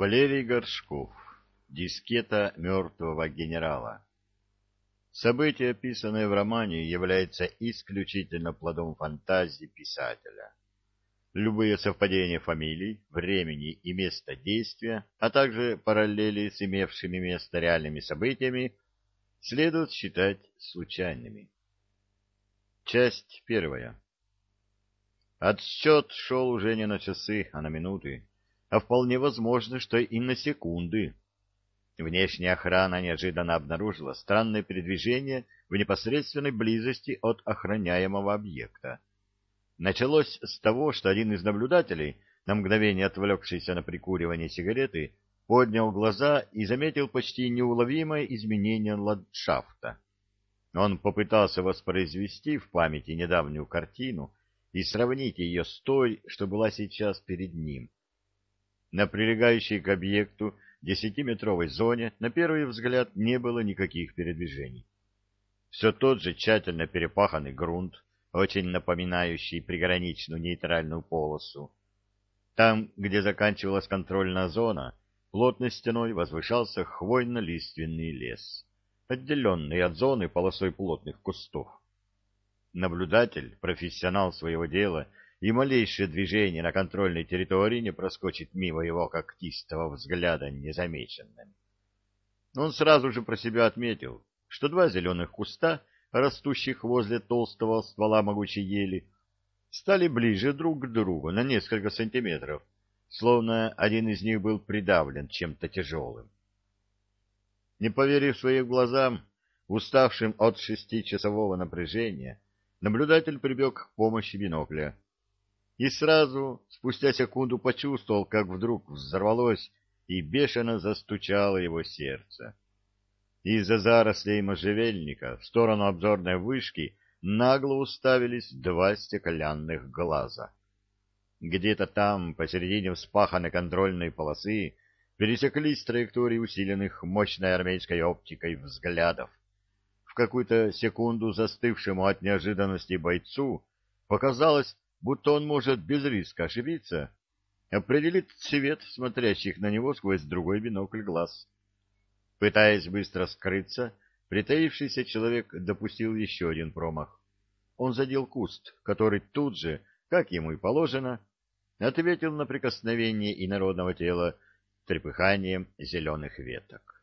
Валерий Горшков. Дискета мертвого генерала. Событие, описанное в романе, является исключительно плодом фантазии писателя. Любые совпадения фамилий, времени и места действия, а также параллели с имевшими место реальными событиями, следует считать случайными. Часть первая. Отсчет шел уже не на часы, а на минуты а вполне возможно, что и на секунды. Внешняя охрана неожиданно обнаружила странное передвижение в непосредственной близости от охраняемого объекта. Началось с того, что один из наблюдателей, на мгновение отвлекшийся на прикуривание сигареты, поднял глаза и заметил почти неуловимое изменение ландшафта. Он попытался воспроизвести в памяти недавнюю картину и сравнить ее с той, что была сейчас перед ним. На прилегающей к объекту десятиметровой зоне на первый взгляд не было никаких передвижений. Все тот же тщательно перепаханный грунт, очень напоминающий приграничную нейтральную полосу. Там, где заканчивалась контрольная зона, плотной стеной возвышался хвойно-лиственный лес, отделенный от зоны полосой плотных кустов. Наблюдатель, профессионал своего дела, и малейшее движение на контрольной территории не проскочит мимо его когтистого взгляда незамеченным. Он сразу же про себя отметил, что два зеленых куста, растущих возле толстого ствола могучей ели, стали ближе друг к другу на несколько сантиметров, словно один из них был придавлен чем-то тяжелым. Не поверив своим глазам, уставшим от шестичасового напряжения, наблюдатель прибег к помощи бинокля — и сразу, спустя секунду, почувствовал, как вдруг взорвалось и бешено застучало его сердце. Из-за зарослей можжевельника в сторону обзорной вышки нагло уставились два стеклянных глаза. Где-то там, посередине вспаханной контрольной полосы, пересеклись траектории усиленных мощной армейской оптикой взглядов. В какую-то секунду застывшему от неожиданности бойцу показалось, будто он может без риска ошибиться, определит цвет смотрящих на него сквозь другой бинокль глаз. Пытаясь быстро скрыться, притаившийся человек допустил еще один промах. Он задел куст, который тут же, как ему и положено, ответил на прикосновение инородного тела трепыханием зеленых веток.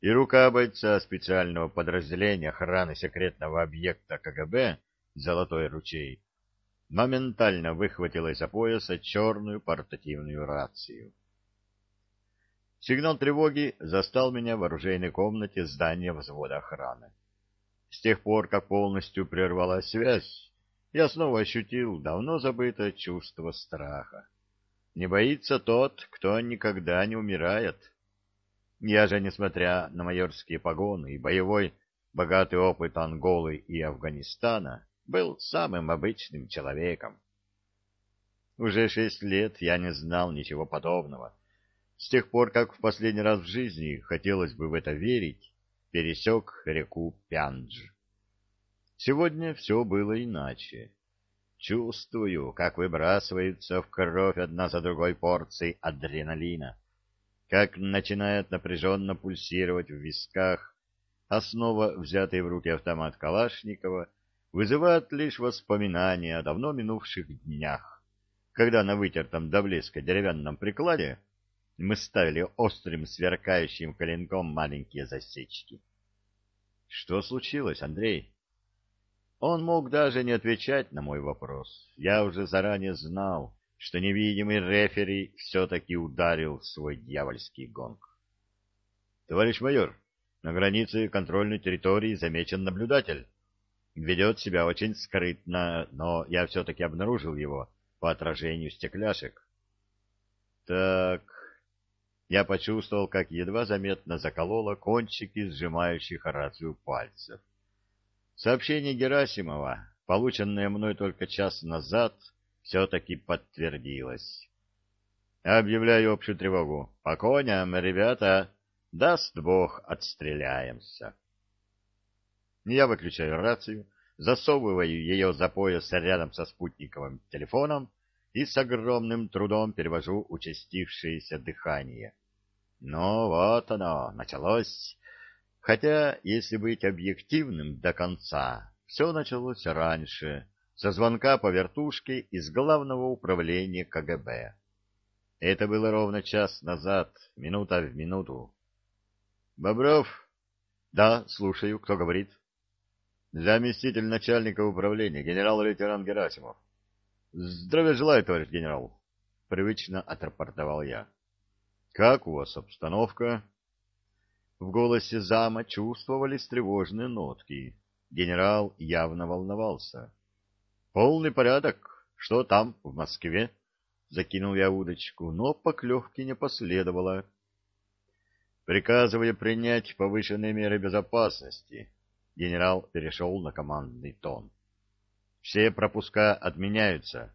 И рука бойца специального подразделения охраны секретного объекта КГБ «Золотой ручей» моментально выхватила из-за пояса черную портативную рацию. Сигнал тревоги застал меня в оружейной комнате здания взвода охраны. С тех пор, как полностью прервалась связь, я снова ощутил давно забытое чувство страха. Не боится тот, кто никогда не умирает. Я же, несмотря на майорские погоны и боевой богатый опыт Анголы и Афганистана, был самым обычным человеком. Уже шесть лет я не знал ничего подобного. С тех пор, как в последний раз в жизни, хотелось бы в это верить, пересек реку Пяндж. Сегодня все было иначе. Чувствую, как выбрасываются в кровь одна за другой порции адреналина, как начинает напряженно пульсировать в висках, основа, взятый в руки автомат Калашникова, вызывает лишь воспоминания о давно минувших днях, когда на вытертом до блеска деревянном прикладе мы ставили острым сверкающим коленком маленькие засечки. Что случилось, Андрей? Он мог даже не отвечать на мой вопрос. Я уже заранее знал, что невидимый рефери все-таки ударил свой дьявольский гонг. Товарищ майор, на границе контрольной территории замечен наблюдатель ведет себя очень скрытно, но я все-таки обнаружил его по отражению стекляшек. Так, я почувствовал, как едва заметно закололо кончики сжимающих рацию пальцев. Сообщение Герасимова, полученное мной только час назад, все-таки подтвердилось. Объявляю общую тревогу. По коням, ребята, даст бог, отстреляемся. Я выключаю рацию, засовываю ее за пояс рядом со спутниковым телефоном и с огромным трудом перевожу участившееся дыхание. Ну вот оно, началось. Хотя, если быть объективным до конца, все началось раньше, со звонка по вертушке из главного управления КГБ. Это было ровно час назад, минута в минуту. Бобров? Да, слушаю, кто говорит? Заместитель начальника управления, генерал-лейтенант Герасимов. Здравия желаю, товарищ генерал. Привычно отрапортовал я. Как у вас обстановка? В голосе зама чувствовались тревожные нотки. Генерал явно волновался. Полный порядок. Что там, в Москве? Закинул я удочку, но поклевки не последовало. Приказывая принять повышенные меры безопасности, генерал перешел на командный тон. Все пропуска отменяются.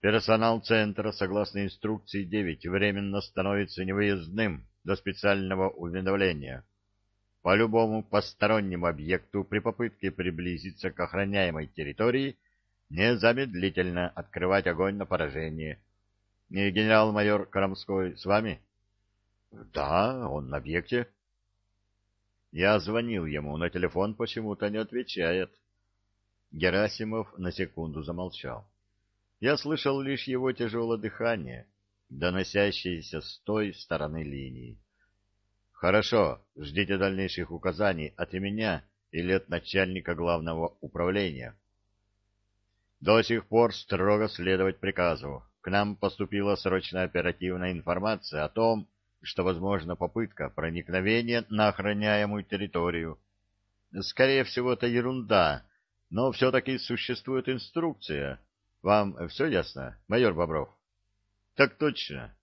Персонал центра, согласно инструкции 9, временно становится невыездным до специального уведомления. По любому постороннему объекту при попытке приблизиться к охраняемой территории незамедлительно открывать огонь на поражение. Генерал-майор Крамской с вами? Да, он на объекте. Я звонил ему, на телефон почему-то не отвечает. Герасимов на секунду замолчал. Я слышал лишь его тяжелое дыхание, доносящееся с той стороны линии. Хорошо, ждите дальнейших указаний от меня или от начальника главного управления. До сих пор строго следовать приказу. К нам поступила срочная оперативная информация о том, что возможна попытка проникновения на охраняемую территорию. Скорее всего, это ерунда, но все-таки существует инструкция. Вам все ясно, майор Бобров? Так точно.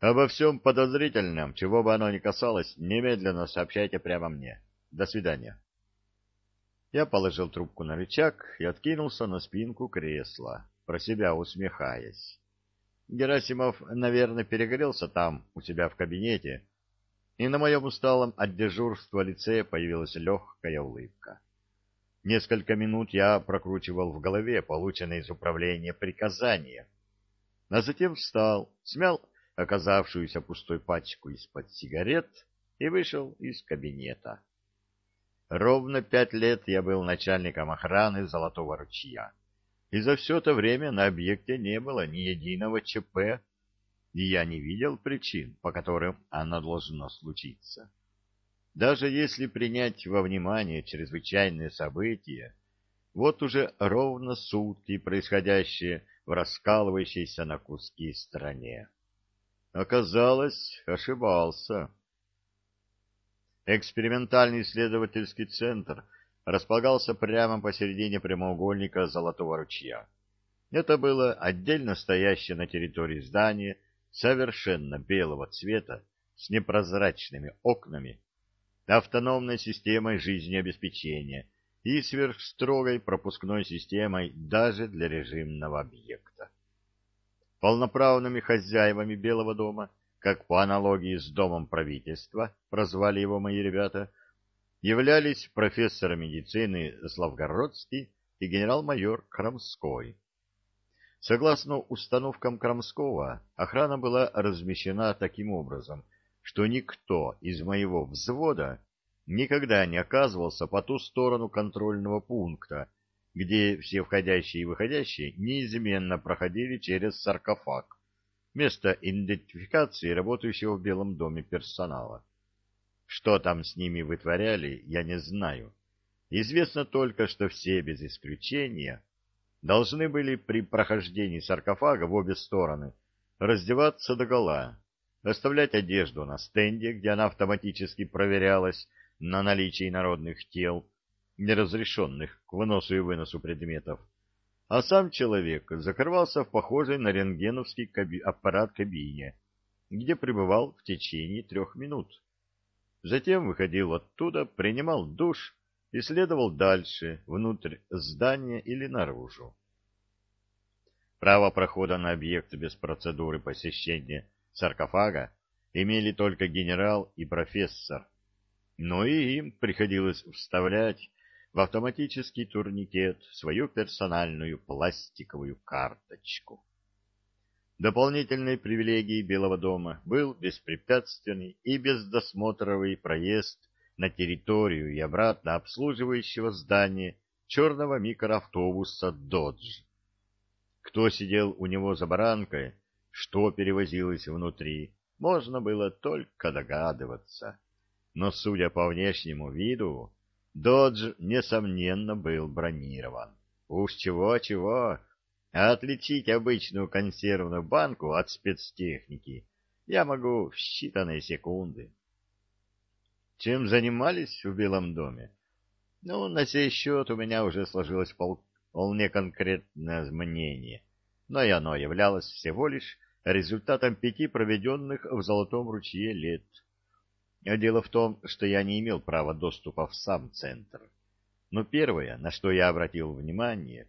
Обо всем подозрительном, чего бы оно ни касалось, немедленно сообщайте прямо мне. До свидания. Я положил трубку на рычаг и откинулся на спинку кресла, про себя усмехаясь. Герасимов, наверное, перегрелся там, у себя в кабинете, и на моем усталом от дежурства лице появилась легкая улыбка. Несколько минут я прокручивал в голове полученное из управления приказание, а затем встал, смял оказавшуюся пустой пачку из-под сигарет и вышел из кабинета. Ровно пять лет я был начальником охраны Золотого ручья и за все это время на объекте не было ни единого ЧП, и я не видел причин, по которым оно должно случиться. Даже если принять во внимание чрезвычайные события, вот уже ровно сутки происходящее в раскалывающейся на куски стране. Оказалось, ошибался. Экспериментальный исследовательский центр располагался прямо посередине прямоугольника Золотого ручья. Это было отдельно стоящее на территории здание совершенно белого цвета с непрозрачными окнами, автономной системой жизнеобеспечения и сверхстрогой пропускной системой даже для режимного объекта. Полноправными хозяевами Белого дома, как по аналогии с Домом правительства, прозвали его мои ребята – являлись профессор медицины Славгородский и генерал-майор Крамской. Согласно установкам Крамского, охрана была размещена таким образом, что никто из моего взвода никогда не оказывался по ту сторону контрольного пункта, где все входящие и выходящие неизменно проходили через саркофаг, место идентификации работающего в Белом доме персонала. Что там с ними вытворяли, я не знаю. Известно только, что все без исключения должны были при прохождении саркофага в обе стороны раздеваться догола, оставлять одежду на стенде, где она автоматически проверялась на наличие народных тел, неразрешенных к выносу и выносу предметов, а сам человек закрывался в похожей на рентгеновский аппарат кабине, где пребывал в течение трех минут. Затем выходил оттуда, принимал душ и следовал дальше, внутрь здания или наружу. Право прохода на объект без процедуры посещения саркофага имели только генерал и профессор, но и им приходилось вставлять в автоматический турникет свою персональную пластиковую карточку. Дополнительной привилегией Белого дома был беспрепятственный и бездосмотровый проезд на территорию и обратно обслуживающего здания черного микроавтобуса «Додж». Кто сидел у него за баранкой, что перевозилось внутри, можно было только догадываться. Но, судя по внешнему виду, «Додж» несомненно был бронирован. Уж чего-чего, а отличить обычную консервную банку от спецтехники я могу в считанные секунды. Чем занимались в Белом доме? Ну, на сей счет у меня уже сложилось вполне конкретное мнение, но и оно являлось всего лишь результатом пяти проведенных в Золотом ручье лет. Дело в том, что я не имел права доступа в сам центр. Но первое, на что я обратил внимание,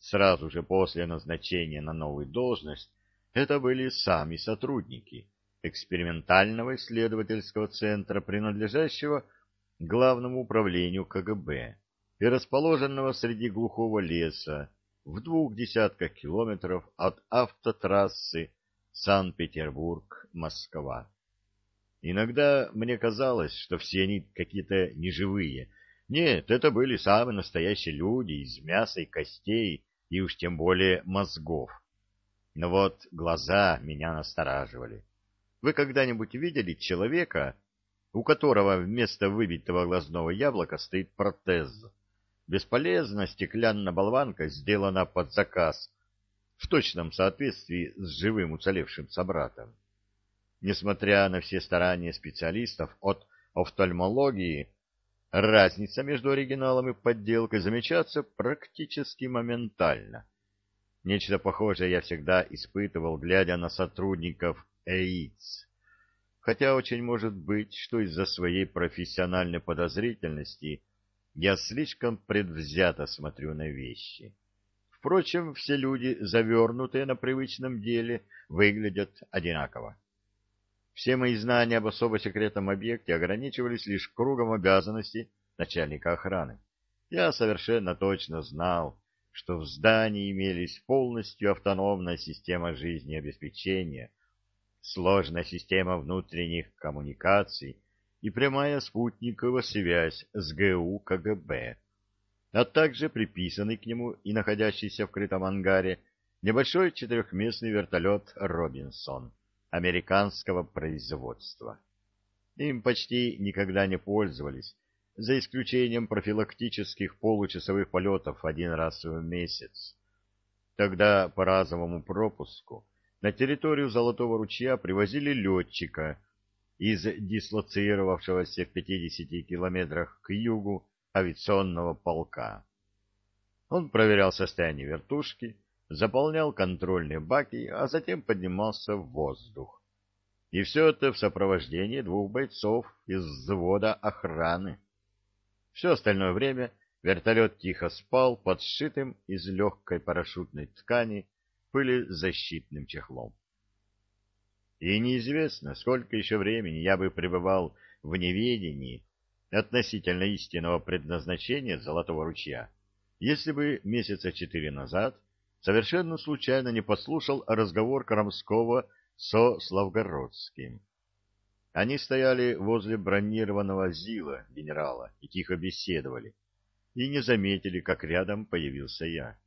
сразу же после назначения на новую должность, это были сами сотрудники экспериментального исследовательского центра, принадлежащего Главному управлению КГБ и расположенного среди глухого леса в двух десятках километров от автотрассы Санкт-Петербург-Москва. Иногда мне казалось, что все они какие-то неживые. Нет, это были самые настоящие люди из мяса и костей, и уж тем более мозгов. Но вот глаза меня настораживали. Вы когда-нибудь видели человека, у которого вместо выбитого глазного яблока стоит протез? Бесполезная стеклянная болванка сделана под заказ, в точном соответствии с живым уцелевшим собратом. Несмотря на все старания специалистов от офтальмологии, разница между оригиналом и подделкой замечается практически моментально. Нечто похожее я всегда испытывал, глядя на сотрудников ЭИЦ. Хотя очень может быть, что из-за своей профессиональной подозрительности я слишком предвзято смотрю на вещи. Впрочем, все люди, завернутые на привычном деле, выглядят одинаково. Все мои знания об особо секретном объекте ограничивались лишь кругом обязанностей начальника охраны. Я совершенно точно знал, что в здании имелись полностью автономная система жизнеобеспечения, сложная система внутренних коммуникаций и прямая спутниковая связь с ГУ КГБ, а также приписанный к нему и находящийся в крытом ангаре небольшой четырехместный вертолет «Робинсон» американского производства. Им почти никогда не пользовались, за исключением профилактических получасовых полетов один раз в месяц. Тогда по разовому пропуску на территорию Золотого ручья привозили летчика из дислоцировавшегося в 50 километрах к югу авиационного полка. Он проверял состояние вертушки, заполнял контрольные баки, а затем поднимался в воздух. И все это в сопровождении двух бойцов из взвода охраны. Все остальное время вертолет тихо спал под сшитым из легкой парашютной ткани пылезащитным чехлом. И неизвестно, сколько еще времени я бы пребывал в неведении относительно истинного предназначения Золотого ручья, если бы месяца четыре назад совершенно случайно не послушал разговор Крамского со Славгородским. Они стояли возле бронированного ЗИЛа генерала и тихо беседовали, и не заметили, как рядом появился я.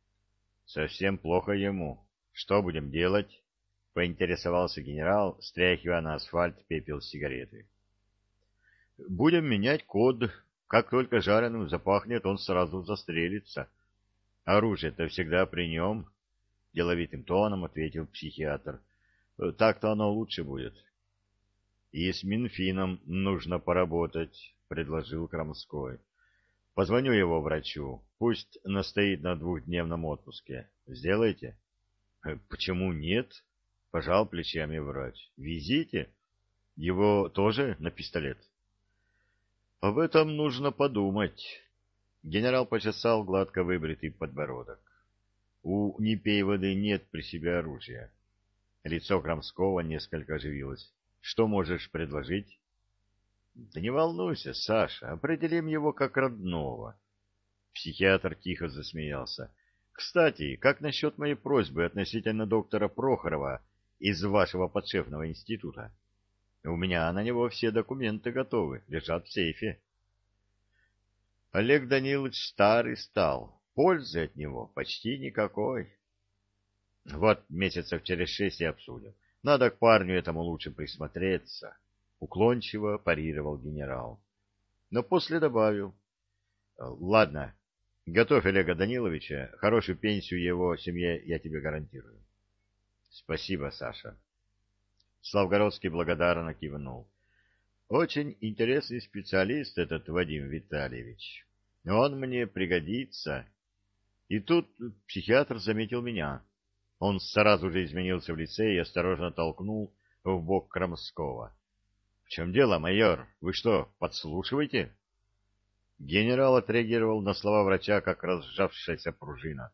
— Совсем плохо ему. Что будем делать? — поинтересовался генерал, стряхивая на асфальт пепел сигареты. — Будем менять код. Как только жареным запахнет, он сразу застрелится. Оружие-то всегда при нем, — деловитым тоном ответил психиатр. — Так-то оно лучше будет. — И с Минфином нужно поработать, — предложил Крамской. — Позвоню его врачу. Пусть настоит на двухдневном отпуске. Сделайте? Э, — Почему нет? — пожал плечами врач. — Везите. Его тоже на пистолет? — Об этом нужно подумать. Генерал почесал гладко выбритый подбородок. У Непееводы нет при себе оружия. Лицо Крамского несколько оживилось. Что можешь предложить? — Да не волнуйся, Саша, определим его как родного. Психиатр тихо засмеялся. Кстати, как насчет моей просьбы относительно доктора Прохорова из вашего подшефного института? У меня на него все документы готовы, лежат в сейфе. Олег Данилович старый стал, пользы от него почти никакой. Вот месяцев через шесть и обсудим. Надо к парню этому лучше присмотреться. Уклончиво парировал генерал. Но после добавил. Ладно, готовь Олега Даниловича, хорошую пенсию его семье я тебе гарантирую. Спасибо, Саша. Славгородский благодарно кивнул. Очень интересный специалист этот Вадим Витальевич. Он мне пригодится. И тут психиатр заметил меня. Он сразу же изменился в лице и осторожно толкнул в бок Крамского. — В чем дело, майор? Вы что, подслушиваете? Генерал отреагировал на слова врача, как разжавшаяся пружина.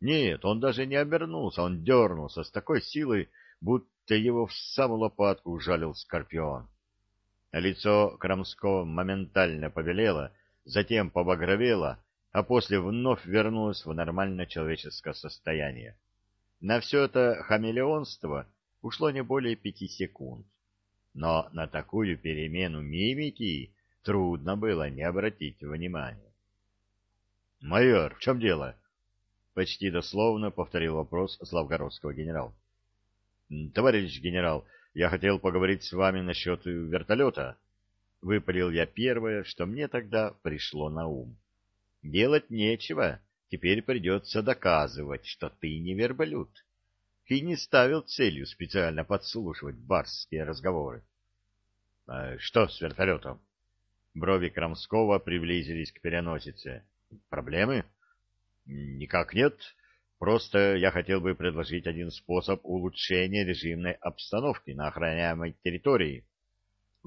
Нет, он даже не обернулся, он дернулся с такой силой, будто его в самую лопатку ужалил скорпион. Лицо Крамского моментально побелело, затем побагровело, а после вновь вернулось в нормальное человеческое состояние. На все это хамелеонство ушло не более пяти секунд. Но на такую перемену мимики трудно было не обратить внимания. — Майор, в чем дело? — почти дословно повторил вопрос Славгородского генерал. — Товарищ генерал, я хотел поговорить с вами насчет вертолета. Выпалил я первое, что мне тогда пришло на ум. Делать нечего. Теперь придется доказывать, что ты не верблюд. И не ставил целью специально подслушивать барские разговоры. А что с вертолетом? Брови Крамского приблизились к переносице. Проблемы? Никак нет. Просто я хотел бы предложить один способ улучшения режимной обстановки на охраняемой территории.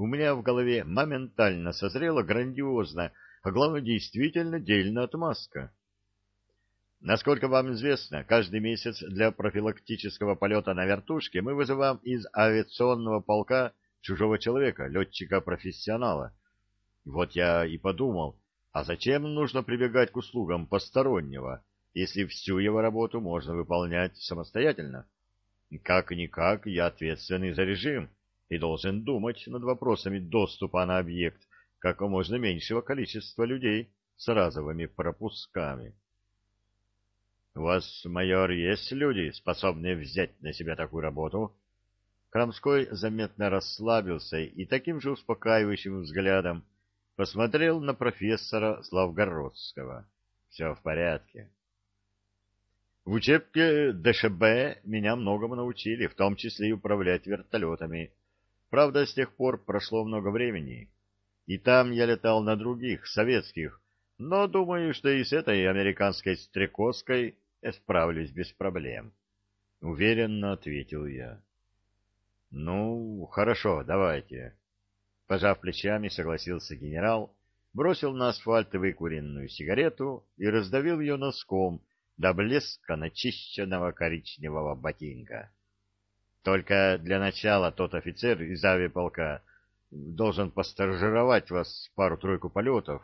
У меня в голове моментально созрела грандиозная а главное, действительно дельная отмазка. Насколько вам известно, каждый месяц для профилактического полета на вертушке мы вызываем из авиационного полка чужого человека, летчика-профессионала. Вот я и подумал, а зачем нужно прибегать к услугам постороннего, если всю его работу можно выполнять самостоятельно? Как-никак я ответственный за режим и должен думать над вопросами доступа на объект как можно меньшего количества людей с разовыми пропусками. — У вас, майор, есть люди, способные взять на себя такую работу? Крамской заметно расслабился и таким же успокаивающим взглядом посмотрел на профессора Славгородского. Все в порядке. В учебке ДШБ меня многому научили, в том числе и управлять вертолетами. Правда, с тех пор прошло много времени, и там я летал на других, советских, но думаю, что и с этой американской стрекозкой справлюсь без проблем. Уверенно ответил я. Ну, хорошо, давайте. Пожав плечами, согласился генерал, бросил на асфальт выкуренную сигарету и раздавил ее носком до блеска начищенного коричневого ботинка. Только для начала тот офицер из авиаполка должен посторожировать вас пару-тройку полетов.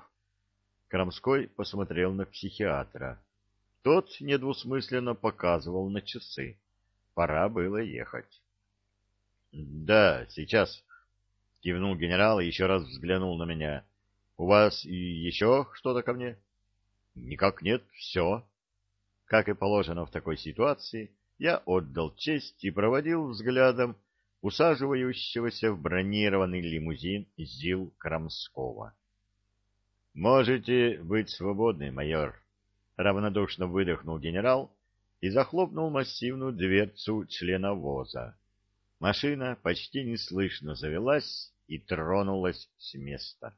Крамской посмотрел на психиатра. Тот недвусмысленно показывал на часы. Пора было ехать. — Да, сейчас, — кивнул генерал и еще раз взглянул на меня. — У вас еще что-то ко мне? — Никак нет, все. Как и положено в такой ситуации, я отдал честь и проводил взглядом усаживающегося в бронированный лимузин ЗИЛ Крамского. «Можете быть свободны, майор», — равнодушно выдохнул генерал и захлопнул массивную дверцу члена ВОЗа. Машина почти неслышно завелась и тронулась с места.